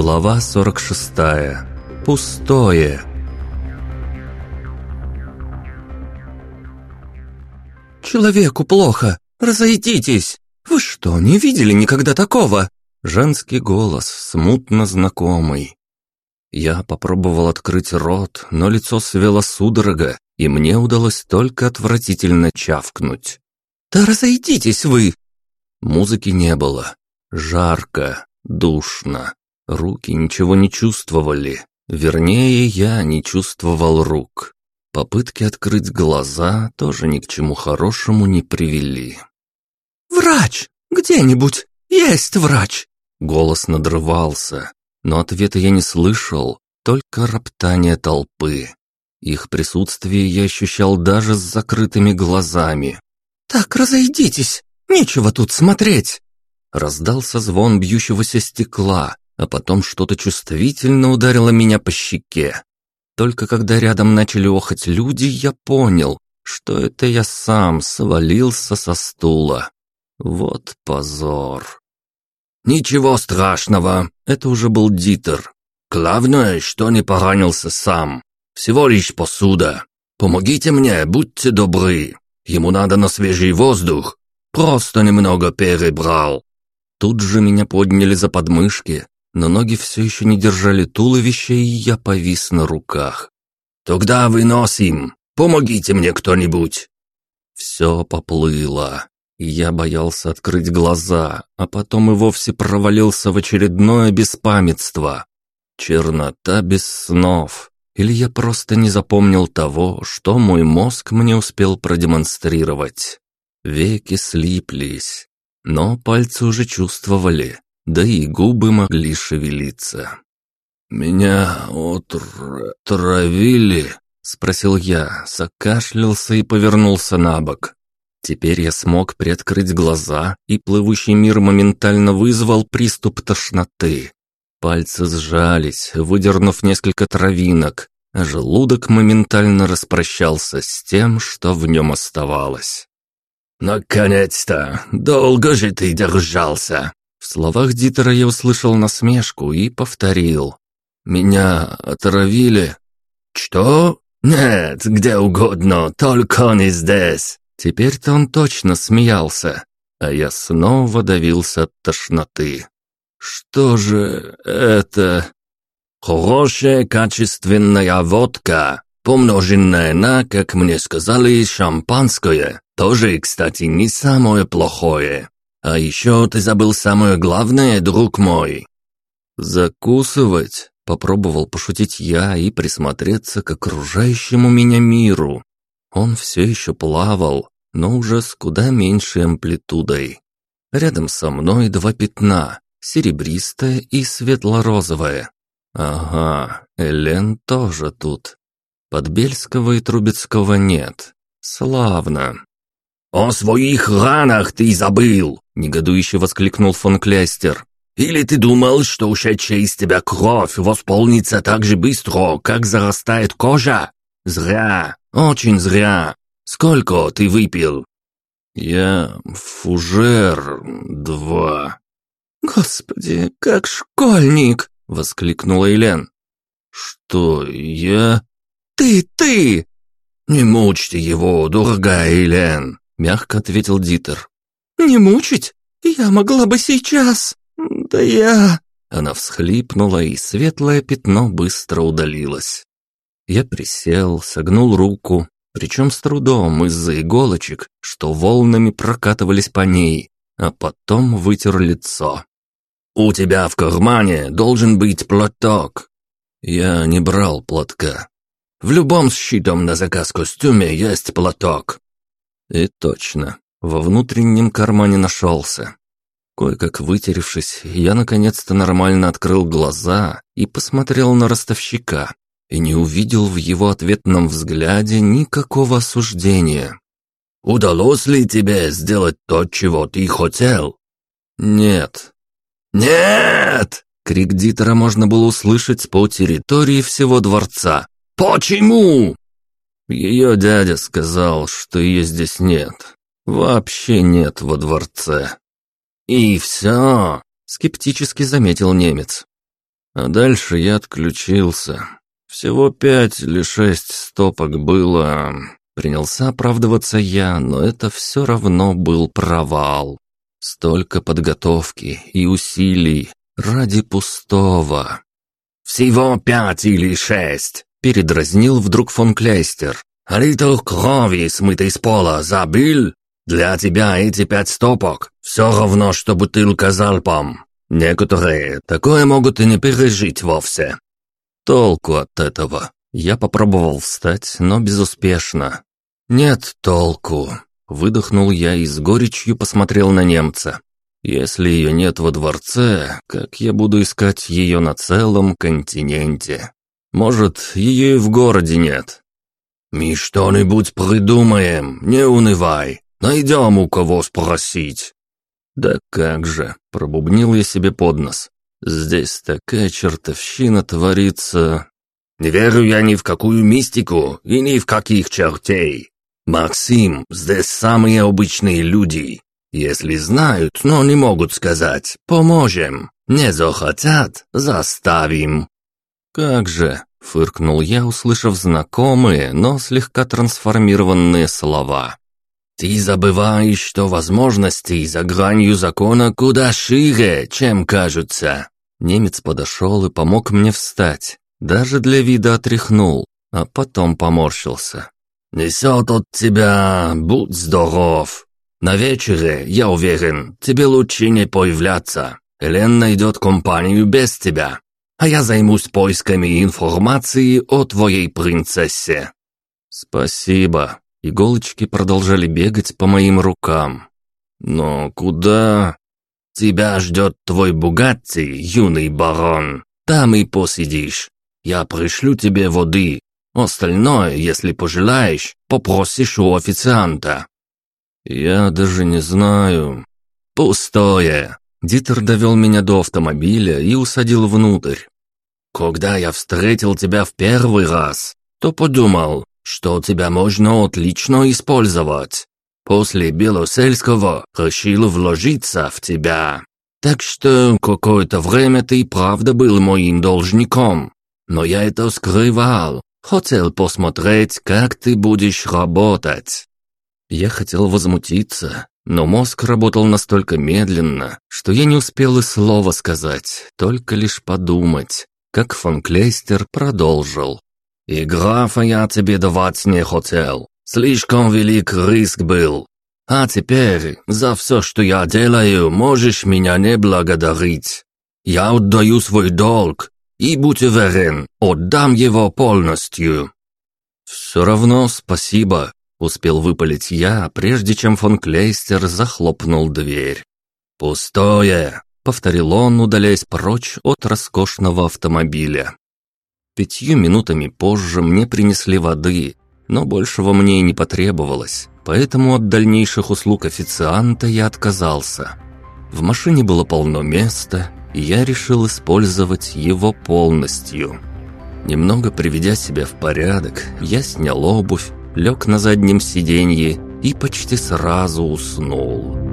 Глава 46. Пустое. «Человеку плохо! Разойдитесь! Вы что, не видели никогда такого?» Женский голос, смутно знакомый. Я попробовал открыть рот, но лицо свело судорога, и мне удалось только отвратительно чавкнуть. «Да разойдитесь вы!» Музыки не было. Жарко, душно. Руки ничего не чувствовали. Вернее, я не чувствовал рук. Попытки открыть глаза тоже ни к чему хорошему не привели. «Врач! Где-нибудь! Есть врач!» Голос надрывался, но ответа я не слышал, только роптание толпы. Их присутствие я ощущал даже с закрытыми глазами. «Так, разойдитесь! Нечего тут смотреть!» Раздался звон бьющегося стекла, а потом что-то чувствительно ударило меня по щеке. Только когда рядом начали охать люди, я понял, что это я сам свалился со стула. Вот позор. «Ничего страшного», — это уже был Дитер. «Главное, что не поранился сам. Всего лишь посуда. Помогите мне, будьте добры. Ему надо на свежий воздух. Просто немного перебрал». Тут же меня подняли за подмышки, но ноги все еще не держали туловище, и я повис на руках. «Тогда выносим! Помогите мне кто-нибудь!» Все поплыло, и я боялся открыть глаза, а потом и вовсе провалился в очередное беспамятство. Чернота без снов. Или я просто не запомнил того, что мой мозг мне успел продемонстрировать. Веки слиплись, но пальцы уже чувствовали, да и губы могли шевелиться. «Меня отравили?» — спросил я, закашлялся и повернулся на бок. Теперь я смог приоткрыть глаза, и плывущий мир моментально вызвал приступ тошноты. Пальцы сжались, выдернув несколько травинок, а желудок моментально распрощался с тем, что в нем оставалось. «Наконец-то! Долго же ты держался!» В словах Дитера я услышал насмешку и повторил. «Меня отравили?» «Что? Нет, где угодно, только не здесь!» Теперь-то он точно смеялся, а я снова давился от тошноты. «Что же это?» «Хорошая качественная водка, помноженная на, как мне сказали, шампанское. Тоже, кстати, не самое плохое. А еще ты забыл самое главное, друг мой». «Закусывать?» — попробовал пошутить я и присмотреться к окружающему меня миру. Он все еще плавал, но уже с куда меньшей амплитудой. Рядом со мной два пятна, серебристое и светло-розовое. Ага, Элен тоже тут. Подбельского и Трубецкого нет. Славно. «О своих ранах ты забыл!» — негодующе воскликнул фон Клястер. «Или ты думал, что ушедшая из тебя кровь восполнится так же быстро, как зарастает кожа? Зря, очень зря. Сколько ты выпил?» «Я фужер два». «Господи, как школьник!» — воскликнула Элен. «Что, я?» «Ты, ты!» «Не мучьте его, дорогая Элен!» — мягко ответил Дитер. «Не мучить? Я могла бы сейчас. Да я...» Она всхлипнула, и светлое пятно быстро удалилось. Я присел, согнул руку, причем с трудом из-за иголочек, что волнами прокатывались по ней, а потом вытер лицо. «У тебя в кармане должен быть платок». Я не брал платка. «В любом щитом на заказ костюме есть платок». И точно, во внутреннем кармане нашелся. Кое-как вытеревшись, я наконец-то нормально открыл глаза и посмотрел на ростовщика, и не увидел в его ответном взгляде никакого осуждения. «Удалось ли тебе сделать то, чего ты хотел?» «Нет». «Нет!» Крик Дитера можно было услышать по территории всего дворца. «Почему?» Ее дядя сказал, что ее здесь нет. Вообще нет во дворце. «И все?» — скептически заметил немец. А дальше я отключился. Всего пять или шесть стопок было. Принялся оправдываться я, но это все равно был провал. Столько подготовки и усилий ради пустого. «Всего пять или шесть», — передразнил вдруг фон Клейстер. «Литр крови, смытой с пола, забыл? Для тебя эти пять стопок все равно, что бутылка залпом. Некоторые такое могут и не пережить вовсе». Толку от этого. Я попробовал встать, но безуспешно. «Нет толку», — выдохнул я и с горечью посмотрел на немца. «Если ее нет во дворце, как я буду искать ее на целом континенте? Может, ее и в городе нет?» «Мы что-нибудь придумаем, не унывай. Найдем у кого спросить». «Да как же», — пробубнил я себе под нос. «Здесь такая чертовщина творится...» «Не верю я ни в какую мистику и ни в каких чертей. Максим, здесь самые обычные люди. Если знают, но не могут сказать, поможем. Не захотят, заставим». «Как же», — фыркнул я, услышав знакомые, но слегка трансформированные слова. «Ты забываешь, что возможности за гранью закона куда шире, чем кажутся». Немец подошел и помог мне встать. Даже для вида отряхнул, а потом поморщился. «Несет от тебя, будь здоров. На вечере, я уверен, тебе лучше не появляться. Элен найдет компанию без тебя, а я займусь поисками информации о твоей принцессе». «Спасибо». Иголочки продолжали бегать по моим рукам. «Но куда?» «Тебя ждет твой Бугатти, юный барон. Там и посидишь. Я пришлю тебе воды, Остальное, если пожелаешь, попросишь у официанта». «Я даже не знаю». «Пустое». Дитер довел меня до автомобиля и усадил внутрь. «Когда я встретил тебя в первый раз, то подумал, что тебя можно отлично использовать. После Белосельского решил вложиться в тебя. Так что какое-то время ты правда был моим должником. Но я это скрывал, Хотел посмотреть, как ты будешь работать». Я хотел возмутиться, но мозг работал настолько медленно, что я не успел и слова сказать, только лишь подумать, как фон Клейстер продолжил. «И графа я тебе давать не хотел. Слишком велик риск был. А теперь за все, что я делаю, можешь меня не благодарить. Я отдаю свой долг, и, будь уверен, отдам его полностью». «Все равно спасибо», — успел выпалить я, прежде чем фон Клейстер захлопнул дверь. «Пустое», — повторил он, удаляясь прочь от роскошного автомобиля. Пятью минутами позже мне принесли воды, но большего мне и не потребовалось, поэтому от дальнейших услуг официанта я отказался. В машине было полно места, я решил использовать его полностью. Немного приведя себя в порядок, я снял обувь, лег на заднем сиденье и почти сразу уснул.